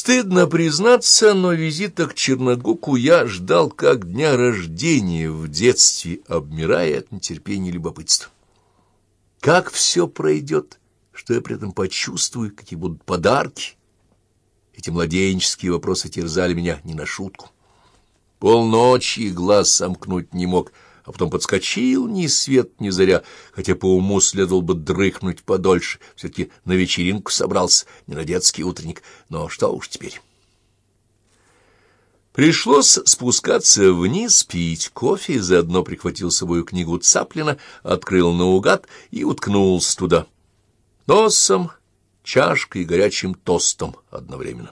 Стыдно признаться, но визита к Черногуку я ждал как дня рождения в детстве, обмирая от нетерпения и любопытства. Как все пройдет, что я при этом почувствую, какие будут подарки. Эти младенческие вопросы терзали меня не на шутку. Полночи глаз сомкнуть не мог — а потом подскочил ни свет ни заря, хотя по уму следовал бы дрыхнуть подольше, все-таки на вечеринку собрался, не на детский утренник, но что уж теперь. Пришлось спускаться вниз, пить кофе, заодно прихватил с собой книгу Цаплина, открыл наугад и уткнулся туда. Носом, чашкой и горячим тостом одновременно.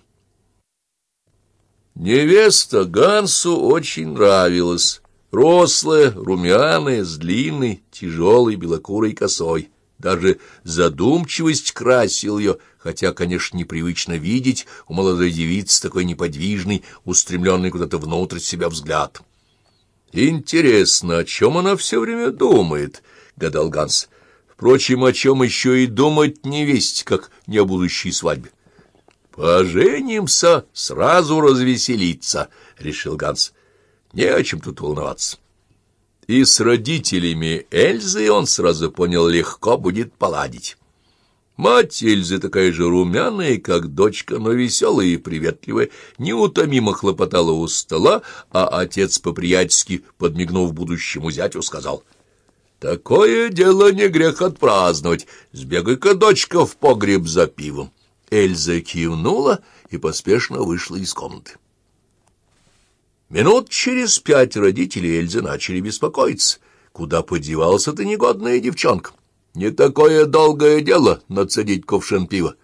Невеста Гансу очень нравилась. Рослая, румяная, с длинной, тяжелой, белокурой косой. Даже задумчивость красил ее, хотя, конечно, непривычно видеть у молодой девицы такой неподвижный, устремленный куда-то внутрь себя взгляд. «Интересно, о чем она все время думает?» — гадал Ганс. «Впрочем, о чем еще и думать не весть, как не о будущей свадьбе». «Поженимся, сразу развеселиться», — решил Ганс. Не о чем тут волноваться. И с родителями Эльзы он сразу понял, легко будет поладить. Мать Эльзы такая же румяная, как дочка, но веселая и приветливая, неутомимо хлопотала у стола, а отец по-приятельски, подмигнув будущему зятю, сказал, «Такое дело не грех отпраздновать, сбегай-ка, дочка, в погреб за пивом». Эльза кивнула и поспешно вышла из комнаты. Минут через пять родители Эльзы начали беспокоиться. Куда подевалась эта негодная девчонка? Не такое долгое дело нацедить кувшин пива.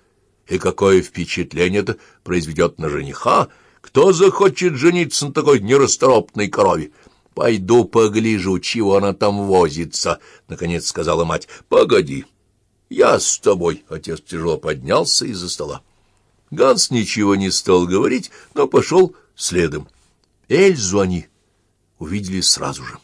И какое впечатление это произведет на жениха? Кто захочет жениться на такой нерасторопной корове? «Пойду погляжу, чего она там возится», — наконец сказала мать. «Погоди, я с тобой». Отец тяжело поднялся из-за стола. Ганс ничего не стал говорить, но пошел следом. Эльзу они увидели сразу же.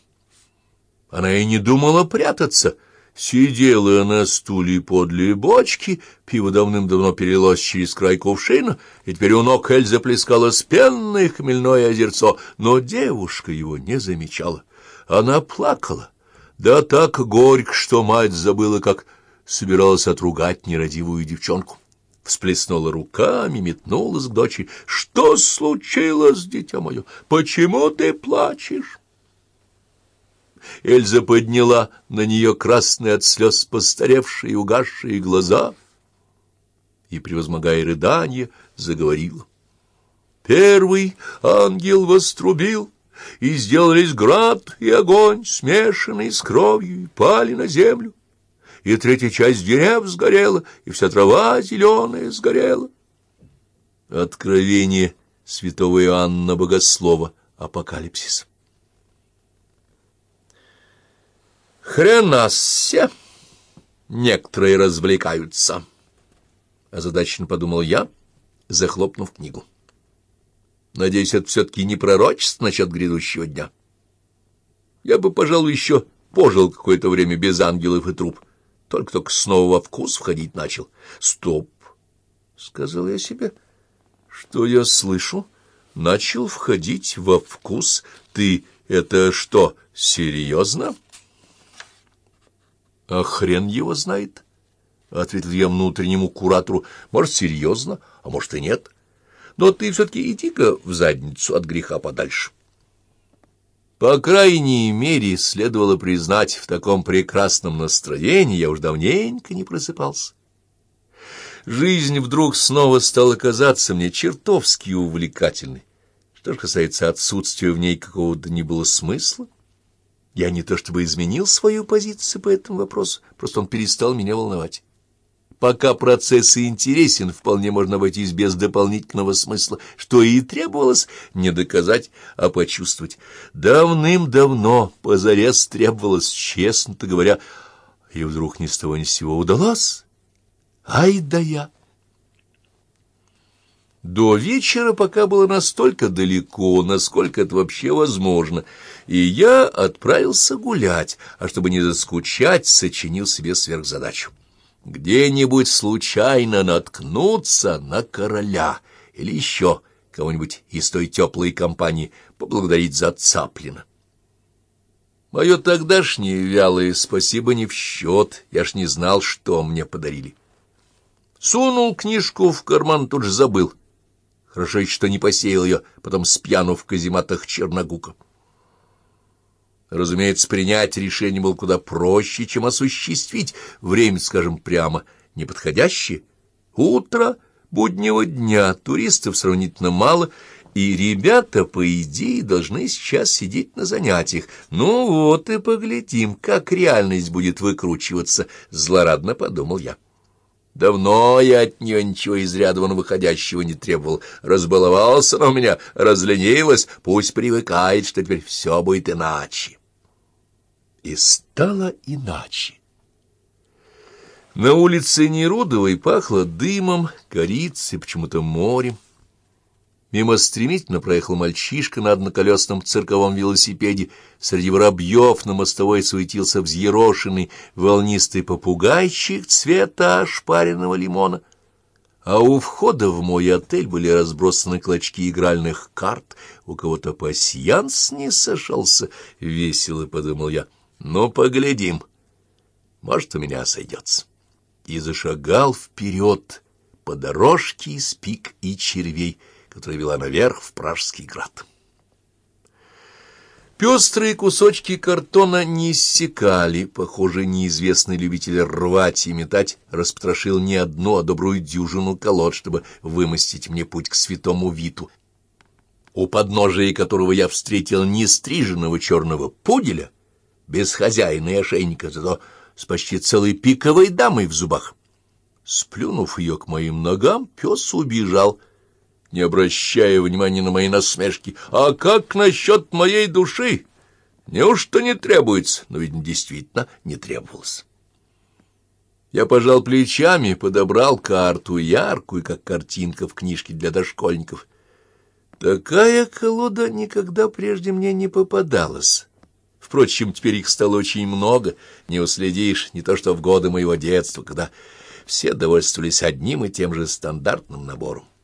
Она и не думала прятаться. Сидела на стуле подле бочки, пиво давным-давно перелилось через край кувшина, и теперь у ног Эльза плескалось пенное хмельное озерцо, но девушка его не замечала. Она плакала, да так горько, что мать забыла, как собиралась отругать нерадивую девчонку всплеснула руками, метнулась к дочери. — Что случилось, дитя мое? Почему ты плачешь? Эльза подняла на нее красные от слез постаревшие и угасшие глаза и, превозмогая рыдание, заговорила. Первый ангел вострубил, и сделались град и огонь, смешанные с кровью, и пали на землю и третья часть дерев сгорела, и вся трава зеленая сгорела. Откровение святого Иоанна Богослова Апокалипсис. Хренассе! Некоторые развлекаются, — озадаченно подумал я, захлопнув книгу. Надеюсь, это все-таки не пророчество насчет грядущего дня. Я бы, пожалуй, еще пожил какое-то время без ангелов и труп, только-только снова во вкус входить начал. «Стоп!» — сказал я себе. «Что я слышу? Начал входить во вкус. Ты это что, серьезно?» «А хрен его знает!» — ответил я внутреннему куратору. «Может, серьезно, а может и нет. Но ты все-таки иди-ка в задницу от греха подальше». По крайней мере, следовало признать, в таком прекрасном настроении я уж давненько не просыпался. Жизнь вдруг снова стала казаться мне чертовски увлекательной. Что же касается отсутствия в ней какого-то не было смысла, я не то чтобы изменил свою позицию по этому вопросу, просто он перестал меня волновать. Пока процесс интересен, вполне можно обойтись без дополнительного смысла, что и требовалось не доказать, а почувствовать. Давным-давно позарез требовалось, честно-то говоря, и вдруг ни с того ни с сего удалось. Ай да я! До вечера пока было настолько далеко, насколько это вообще возможно, и я отправился гулять, а чтобы не заскучать, сочинил себе сверхзадачу где-нибудь случайно наткнуться на короля или еще кого-нибудь из той теплой компании поблагодарить за Цаплина. Мое тогдашнее вялое спасибо не в счет, я ж не знал, что мне подарили. Сунул книжку в карман, тут же забыл. Хорошо что не посеял ее, потом спьяну в казематах Черногука. Разумеется, принять решение было куда проще, чем осуществить. Время, скажем прямо, неподходящее. Утро буднего дня, туристов сравнительно мало, и ребята, по идее, должны сейчас сидеть на занятиях. Ну вот и поглядим, как реальность будет выкручиваться, — злорадно подумал я. Давно я от нее ничего из ряда вон выходящего не требовал. Разбаловался она у меня, разленилась, пусть привыкает, что теперь все будет иначе. И стало иначе. На улице Нерудовой пахло дымом, корицей, почему-то морем. Мимо стремительно проехал мальчишка на одноколесном цирковом велосипеде. Среди воробьев на мостовой суетился взъерошенный волнистый попугайчик цвета ошпаренного лимона. А у входа в мой отель были разбросаны клочки игральных карт. У кого-то пасьянс не сошелся, — весело подумал я. Ну, поглядим. Может, у меня сойдется. И зашагал вперед по дорожке из пик и червей, которая вела наверх в Пражский град. Пестрые кусочки картона не иссякали. Похоже, неизвестный любитель рвать и метать распотрошил не одну, а добрую дюжину колод, чтобы вымостить мне путь к святому Виту, у подножия которого я встретил нестриженного черного пуделя, без хозяина и ошейника, зато с почти целой пиковой дамой в зубах. Сплюнув ее к моим ногам, пес убежал, не обращая внимания на мои насмешки. «А как насчет моей души? Неужто не требуется?» Но, видно, действительно не требовалось. Я пожал плечами, подобрал карту, яркую, как картинка в книжке для дошкольников. Такая колода никогда прежде мне не попадалась. Впрочем, теперь их стало очень много, не уследишь, не то что в годы моего детства, когда все довольствовались одним и тем же стандартным набором.